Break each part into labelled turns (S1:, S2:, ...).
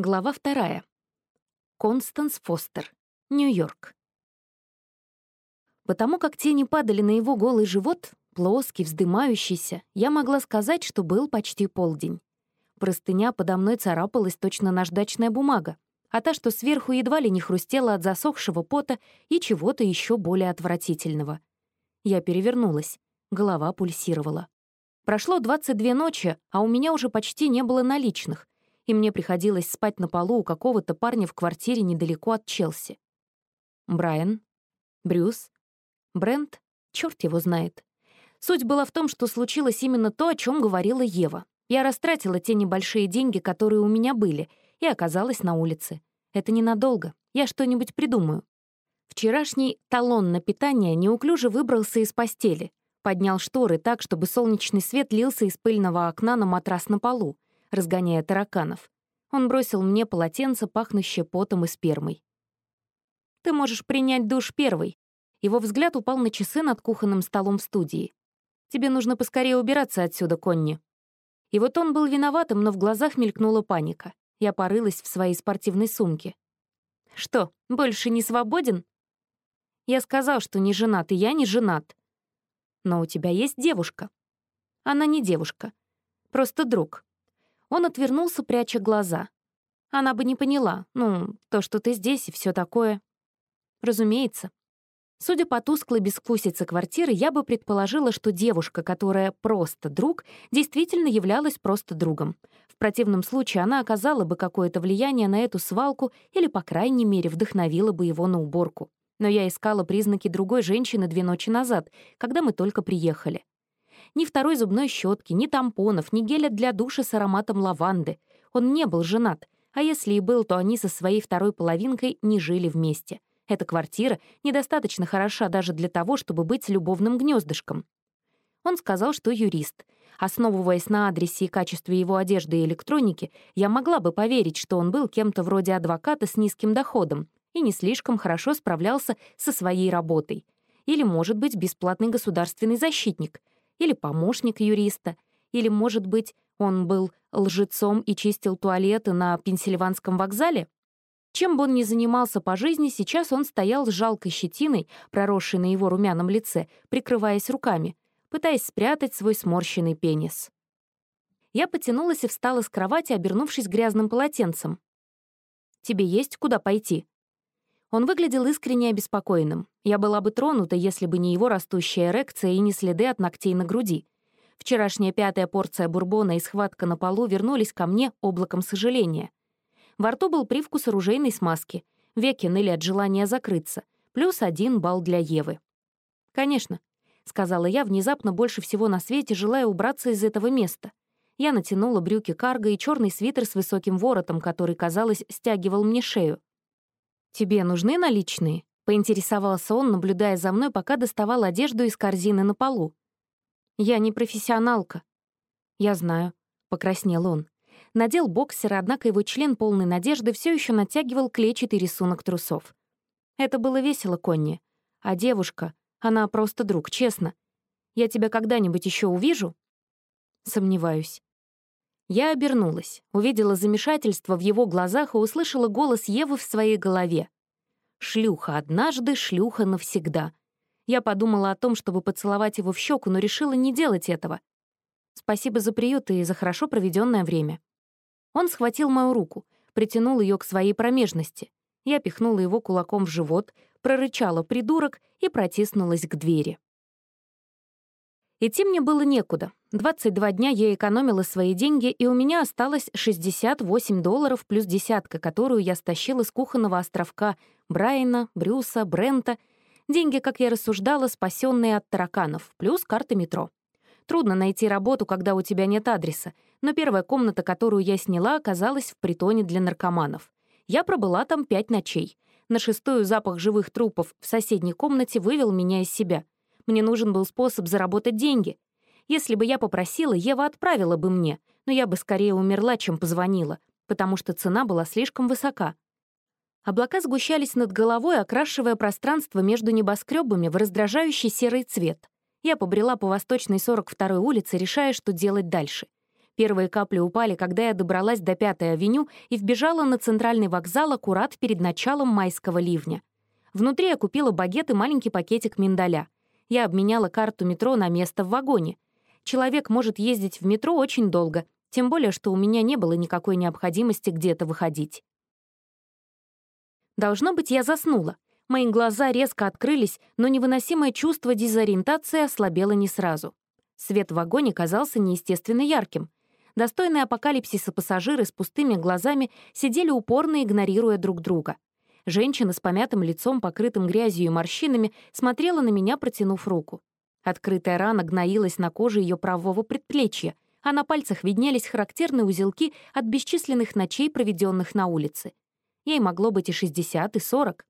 S1: Глава вторая. Констанс Фостер. Нью-Йорк. Потому как тени падали на его голый живот, плоский, вздымающийся, я могла сказать, что был почти полдень. Простыня подо мной царапалась точно наждачная бумага, а та, что сверху едва ли не хрустела от засохшего пота и чего-то еще более отвратительного. Я перевернулась, голова пульсировала. Прошло 22 ночи, а у меня уже почти не было наличных, и мне приходилось спать на полу у какого-то парня в квартире недалеко от Челси. Брайан, Брюс, Брент, черт его знает. Суть была в том, что случилось именно то, о чем говорила Ева. Я растратила те небольшие деньги, которые у меня были, и оказалась на улице. Это ненадолго. Я что-нибудь придумаю. Вчерашний талон на питание неуклюже выбрался из постели, поднял шторы так, чтобы солнечный свет лился из пыльного окна на матрас на полу, разгоняя тараканов. Он бросил мне полотенце, пахнущее потом и спермой. «Ты можешь принять душ первый». Его взгляд упал на часы над кухонным столом в студии. «Тебе нужно поскорее убираться отсюда, Конни». И вот он был виноватым, но в глазах мелькнула паника. Я порылась в своей спортивной сумке. «Что, больше не свободен?» «Я сказал, что не женат, и я не женат». «Но у тебя есть девушка». «Она не девушка. Просто друг. Он отвернулся, пряча глаза. Она бы не поняла, ну, то, что ты здесь и все такое. Разумеется. Судя по тусклой безвкусице квартиры, я бы предположила, что девушка, которая просто друг, действительно являлась просто другом. В противном случае она оказала бы какое-то влияние на эту свалку или, по крайней мере, вдохновила бы его на уборку. Но я искала признаки другой женщины две ночи назад, когда мы только приехали. Ни второй зубной щетки, ни тампонов, ни геля для душа с ароматом лаванды. Он не был женат, а если и был, то они со своей второй половинкой не жили вместе. Эта квартира недостаточно хороша даже для того, чтобы быть любовным гнездышком. Он сказал, что юрист. Основываясь на адресе и качестве его одежды и электроники, я могла бы поверить, что он был кем-то вроде адвоката с низким доходом и не слишком хорошо справлялся со своей работой. Или, может быть, бесплатный государственный защитник — или помощник юриста, или, может быть, он был лжецом и чистил туалеты на Пенсильванском вокзале? Чем бы он ни занимался по жизни, сейчас он стоял с жалкой щетиной, проросшей на его румяном лице, прикрываясь руками, пытаясь спрятать свой сморщенный пенис. Я потянулась и встала с кровати, обернувшись грязным полотенцем. «Тебе есть куда пойти?» Он выглядел искренне обеспокоенным. Я была бы тронута, если бы не его растущая эрекция и не следы от ногтей на груди. Вчерашняя пятая порция бурбона и схватка на полу вернулись ко мне облаком сожаления. Во рту был привкус оружейной смазки. Веки ныли от желания закрыться. Плюс один балл для Евы. «Конечно», — сказала я, внезапно больше всего на свете, желая убраться из этого места. Я натянула брюки карго и черный свитер с высоким воротом, который, казалось, стягивал мне шею. «Тебе нужны наличные?» — поинтересовался он, наблюдая за мной, пока доставал одежду из корзины на полу. «Я не профессионалка». «Я знаю», — покраснел он. Надел боксер, однако его член полной надежды все еще натягивал клетчатый рисунок трусов. Это было весело, Конни. А девушка, она просто друг, честно. Я тебя когда-нибудь еще увижу? Сомневаюсь. Я обернулась, увидела замешательство в его глазах и услышала голос Евы в своей голове. «Шлюха однажды, шлюха навсегда». Я подумала о том, чтобы поцеловать его в щеку, но решила не делать этого. Спасибо за приют и за хорошо проведенное время. Он схватил мою руку, притянул ее к своей промежности. Я пихнула его кулаком в живот, прорычала «придурок» и протиснулась к двери. Идти мне было некуда. 22 дня я экономила свои деньги, и у меня осталось 68 долларов плюс десятка, которую я стащила с кухонного островка Брайана, Брюса, Брента. Деньги, как я рассуждала, спасенные от тараканов, плюс карта метро. Трудно найти работу, когда у тебя нет адреса, но первая комната, которую я сняла, оказалась в притоне для наркоманов. Я пробыла там пять ночей. На шестую запах живых трупов в соседней комнате вывел меня из себя — мне нужен был способ заработать деньги. Если бы я попросила, Ева отправила бы мне, но я бы скорее умерла, чем позвонила, потому что цена была слишком высока. Облака сгущались над головой, окрашивая пространство между небоскребами в раздражающий серый цвет. Я побрела по восточной 42-й улице, решая, что делать дальше. Первые капли упали, когда я добралась до Пятой авеню и вбежала на центральный вокзал аккурат перед началом майского ливня. Внутри я купила багет и маленький пакетик миндаля. Я обменяла карту метро на место в вагоне. Человек может ездить в метро очень долго, тем более, что у меня не было никакой необходимости где-то выходить. Должно быть, я заснула. Мои глаза резко открылись, но невыносимое чувство дезориентации ослабело не сразу. Свет в вагоне казался неестественно ярким. Достойные апокалипсиса пассажиры с пустыми глазами сидели упорно, игнорируя друг друга. Женщина с помятым лицом, покрытым грязью и морщинами, смотрела на меня, протянув руку. Открытая рана гноилась на коже ее правого предплечья, а на пальцах виднелись характерные узелки от бесчисленных ночей, проведенных на улице. Ей могло быть и 60, и 40.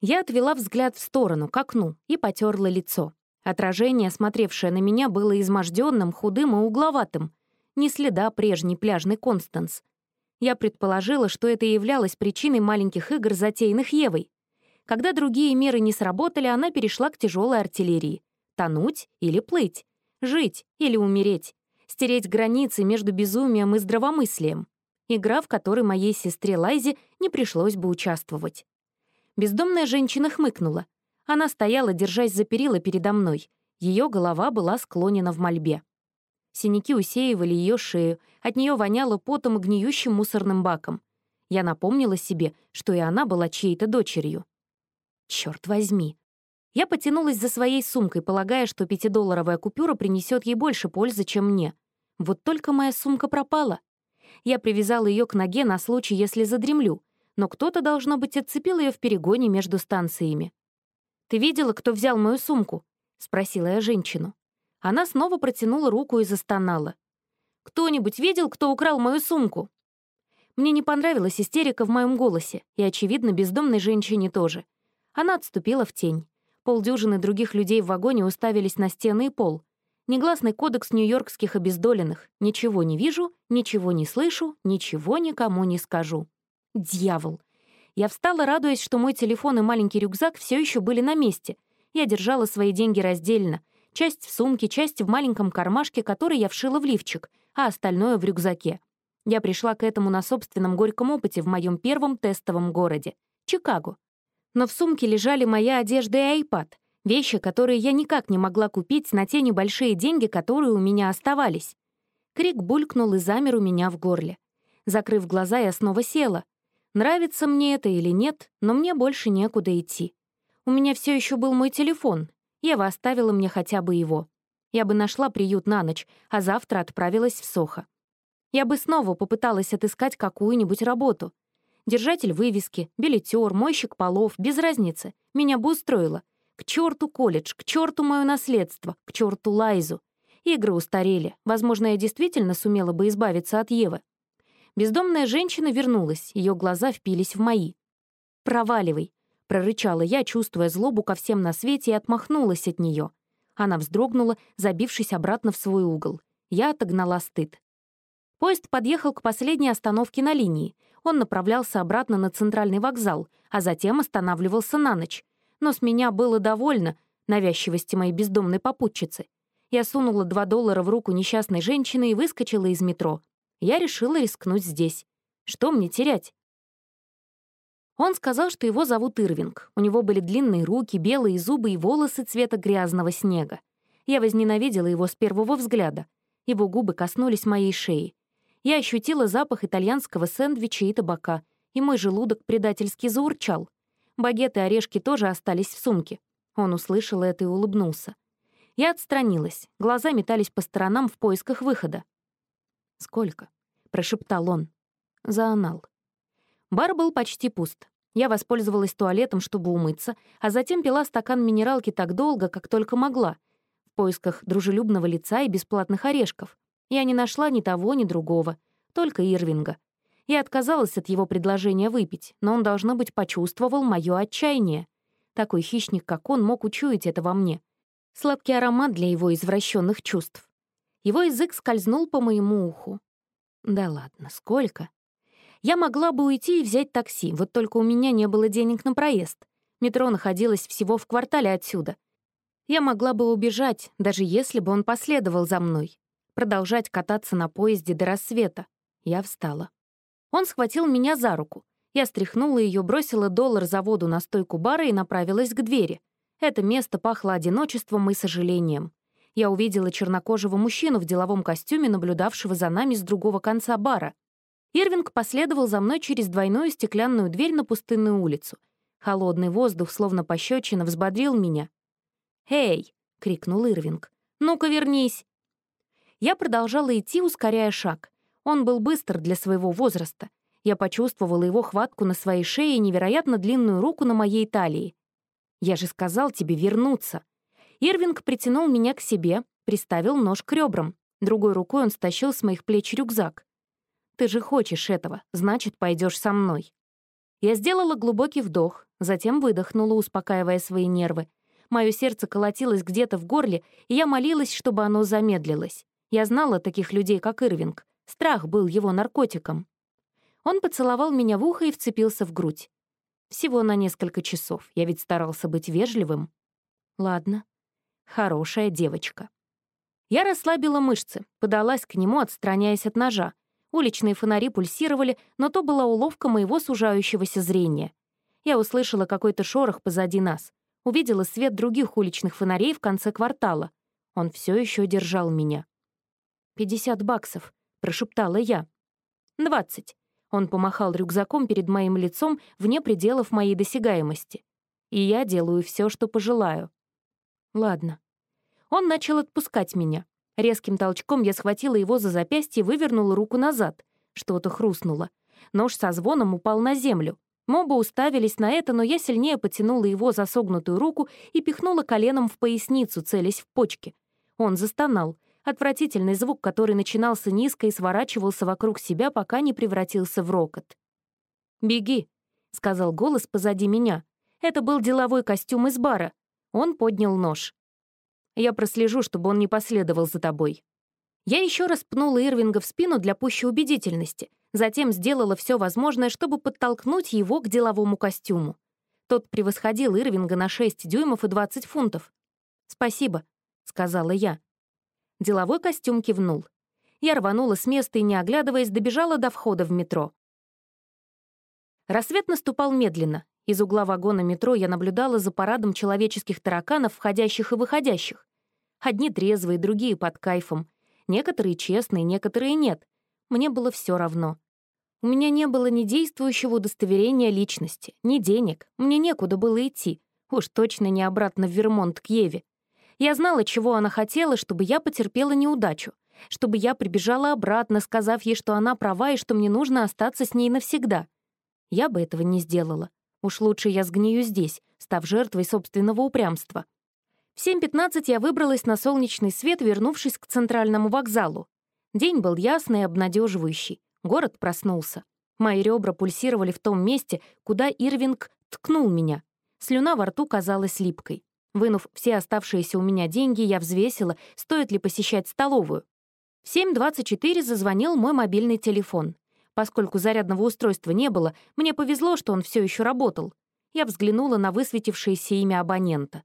S1: Я отвела взгляд в сторону, к окну, и потерла лицо. Отражение, смотревшее на меня, было изможденным, худым и угловатым ни следа прежней пляжной Констанс. Я предположила, что это являлось причиной маленьких игр, затеянных Евой. Когда другие меры не сработали, она перешла к тяжелой артиллерии. Тонуть или плыть, жить или умереть, стереть границы между безумием и здравомыслием. Игра, в которой моей сестре Лайзе не пришлось бы участвовать. Бездомная женщина хмыкнула. Она стояла, держась за перила передо мной. Ее голова была склонена в мольбе. Синяки усеивали ее шею, от нее воняло потом и гниющим мусорным баком. Я напомнила себе, что и она была чьей-то дочерью. Черт возьми. Я потянулась за своей сумкой, полагая, что пятидолларовая купюра принесет ей больше пользы, чем мне. Вот только моя сумка пропала. Я привязала ее к ноге на случай, если задремлю, но кто-то, должно быть, отцепил ее в перегоне между станциями. «Ты видела, кто взял мою сумку?» — спросила я женщину. Она снова протянула руку и застонала. «Кто-нибудь видел, кто украл мою сумку?» Мне не понравилась истерика в моем голосе, и, очевидно, бездомной женщине тоже. Она отступила в тень. Полдюжины других людей в вагоне уставились на стены и пол. Негласный кодекс нью-йоркских обездоленных. Ничего не вижу, ничего не слышу, ничего никому не скажу. Дьявол! Я встала, радуясь, что мой телефон и маленький рюкзак все еще были на месте. Я держала свои деньги раздельно — Часть в сумке, часть в маленьком кармашке, который я вшила в лифчик, а остальное в рюкзаке. Я пришла к этому на собственном горьком опыте в моем первом тестовом городе — Чикаго. Но в сумке лежали моя одежда и iPad, вещи, которые я никак не могла купить на те небольшие деньги, которые у меня оставались. Крик булькнул и замер у меня в горле. Закрыв глаза, я снова села. Нравится мне это или нет, но мне больше некуда идти. У меня все еще был мой телефон, Ева оставила мне хотя бы его. Я бы нашла приют на ночь, а завтра отправилась в Сохо. Я бы снова попыталась отыскать какую-нибудь работу. Держатель вывески, билетер, мойщик полов, без разницы. Меня бы устроило. К черту колледж, к черту мое наследство, к черту Лайзу. Игры устарели. Возможно, я действительно сумела бы избавиться от Евы. Бездомная женщина вернулась, ее глаза впились в мои. «Проваливай. — прорычала я, чувствуя злобу ко всем на свете, и отмахнулась от нее. Она вздрогнула, забившись обратно в свой угол. Я отогнала стыд. Поезд подъехал к последней остановке на линии. Он направлялся обратно на центральный вокзал, а затем останавливался на ночь. Но с меня было довольно навязчивости моей бездомной попутчицы. Я сунула два доллара в руку несчастной женщины и выскочила из метро. Я решила рискнуть здесь. Что мне терять? Он сказал, что его зовут Ирвинг. У него были длинные руки, белые зубы и волосы цвета грязного снега. Я возненавидела его с первого взгляда. Его губы коснулись моей шеи. Я ощутила запах итальянского сэндвича и табака, и мой желудок предательски заурчал. Багеты и орешки тоже остались в сумке. Он услышал это и улыбнулся. Я отстранилась, глаза метались по сторонам в поисках выхода. «Сколько?» — прошептал он. «За анал». Бар был почти пуст. Я воспользовалась туалетом, чтобы умыться, а затем пила стакан минералки так долго, как только могла, в поисках дружелюбного лица и бесплатных орешков. Я не нашла ни того, ни другого, только Ирвинга. Я отказалась от его предложения выпить, но он, должно быть, почувствовал мое отчаяние. Такой хищник, как он, мог учуять это во мне. Сладкий аромат для его извращенных чувств. Его язык скользнул по моему уху. Да ладно, сколько? Я могла бы уйти и взять такси, вот только у меня не было денег на проезд. Метро находилось всего в квартале отсюда. Я могла бы убежать, даже если бы он последовал за мной. Продолжать кататься на поезде до рассвета. Я встала. Он схватил меня за руку. Я стряхнула ее, бросила доллар за воду на стойку бара и направилась к двери. Это место пахло одиночеством и сожалением. Я увидела чернокожего мужчину в деловом костюме, наблюдавшего за нами с другого конца бара. Ирвинг последовал за мной через двойную стеклянную дверь на пустынную улицу. Холодный воздух, словно пощечина, взбодрил меня. «Эй!» — крикнул Ирвинг. «Ну-ка, вернись!» Я продолжала идти, ускоряя шаг. Он был быстр для своего возраста. Я почувствовала его хватку на своей шее и невероятно длинную руку на моей талии. «Я же сказал тебе вернуться!» Ирвинг притянул меня к себе, приставил нож к ребрам. Другой рукой он стащил с моих плеч рюкзак. «Ты же хочешь этого, значит, пойдешь со мной». Я сделала глубокий вдох, затем выдохнула, успокаивая свои нервы. Мое сердце колотилось где-то в горле, и я молилась, чтобы оно замедлилось. Я знала таких людей, как Ирвинг. Страх был его наркотиком. Он поцеловал меня в ухо и вцепился в грудь. Всего на несколько часов. Я ведь старался быть вежливым. Ладно. Хорошая девочка. Я расслабила мышцы, подалась к нему, отстраняясь от ножа. Уличные фонари пульсировали, но то была уловка моего сужающегося зрения. Я услышала какой-то шорох позади нас. Увидела свет других уличных фонарей в конце квартала. Он все еще держал меня. «Пятьдесят баксов», — прошептала я. «Двадцать». Он помахал рюкзаком перед моим лицом вне пределов моей досягаемости. И я делаю все, что пожелаю. Ладно. Он начал отпускать меня. Резким толчком я схватила его за запястье и вывернула руку назад. Что-то хрустнуло. Нож со звоном упал на землю. Мы оба уставились на это, но я сильнее потянула его за согнутую руку и пихнула коленом в поясницу, целясь в почки. Он застонал. Отвратительный звук, который начинался низко и сворачивался вокруг себя, пока не превратился в рокот. «Беги», — сказал голос позади меня. Это был деловой костюм из бара. Он поднял нож. Я прослежу, чтобы он не последовал за тобой». Я еще раз пнула Ирвинга в спину для пущей убедительности, затем сделала все возможное, чтобы подтолкнуть его к деловому костюму. Тот превосходил Ирвинга на 6 дюймов и 20 фунтов. «Спасибо», — сказала я. Деловой костюм кивнул. Я рванула с места и, не оглядываясь, добежала до входа в метро. Рассвет наступал медленно. Из угла вагона метро я наблюдала за парадом человеческих тараканов, входящих и выходящих. Одни трезвые, другие под кайфом. Некоторые честные, некоторые нет. Мне было все равно. У меня не было ни действующего удостоверения личности, ни денег. Мне некуда было идти. Уж точно не обратно в Вермонт к Еве. Я знала, чего она хотела, чтобы я потерпела неудачу. Чтобы я прибежала обратно, сказав ей, что она права и что мне нужно остаться с ней навсегда. Я бы этого не сделала. Уж лучше я сгнию здесь, став жертвой собственного упрямства. В 7.15 я выбралась на солнечный свет, вернувшись к центральному вокзалу. День был ясный и обнадеживающий. Город проснулся. Мои ребра пульсировали в том месте, куда Ирвинг ткнул меня. Слюна во рту казалась липкой. Вынув все оставшиеся у меня деньги, я взвесила, стоит ли посещать столовую. В 7.24 зазвонил мой мобильный телефон. Поскольку зарядного устройства не было, мне повезло, что он все еще работал. Я взглянула на высветившееся имя абонента.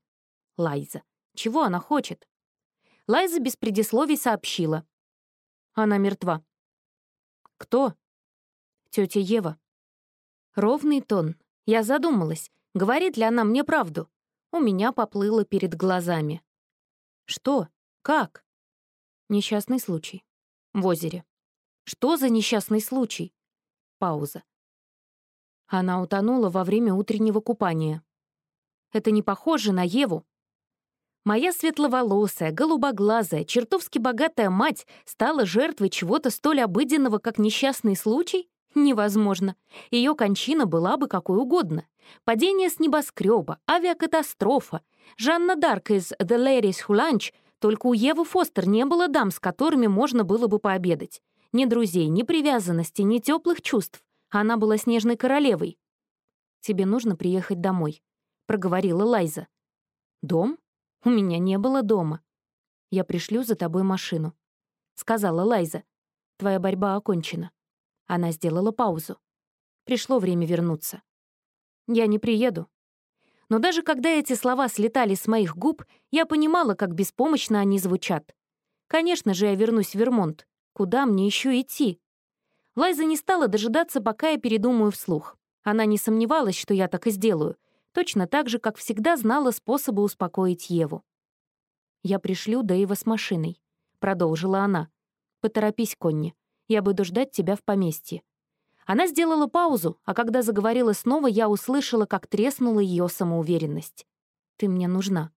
S1: Лайза. Чего она хочет? Лайза без предисловий сообщила. Она мертва. Кто? Тетя Ева. Ровный тон. Я задумалась, говорит ли она мне правду. У меня поплыло перед глазами. Что? Как? Несчастный случай. В озере. Что за несчастный случай? Пауза. Она утонула во время утреннего купания. Это не похоже на Еву. Моя светловолосая, голубоглазая, чертовски богатая мать стала жертвой чего-то столь обыденного, как несчастный случай? Невозможно. Ее кончина была бы какой угодно. Падение с небоскреба, авиакатастрофа. Жанна Дарк из «The Ladies Who Lunch» только у Евы Фостер не было дам, с которыми можно было бы пообедать. Ни друзей, ни привязанности, ни теплых чувств. Она была снежной королевой. «Тебе нужно приехать домой», — проговорила Лайза. «Дом?» У меня не было дома. Я пришлю за тобой машину», — сказала Лайза. «Твоя борьба окончена». Она сделала паузу. Пришло время вернуться. «Я не приеду». Но даже когда эти слова слетали с моих губ, я понимала, как беспомощно они звучат. Конечно же, я вернусь в Вермонт. Куда мне еще идти? Лайза не стала дожидаться, пока я передумаю вслух. Она не сомневалась, что я так и сделаю. Точно так же, как всегда знала способы успокоить Еву. «Я пришлю Дэйва с машиной», — продолжила она. «Поторопись, Конни. Я буду ждать тебя в поместье». Она сделала паузу, а когда заговорила снова, я услышала, как треснула ее самоуверенность. «Ты мне нужна».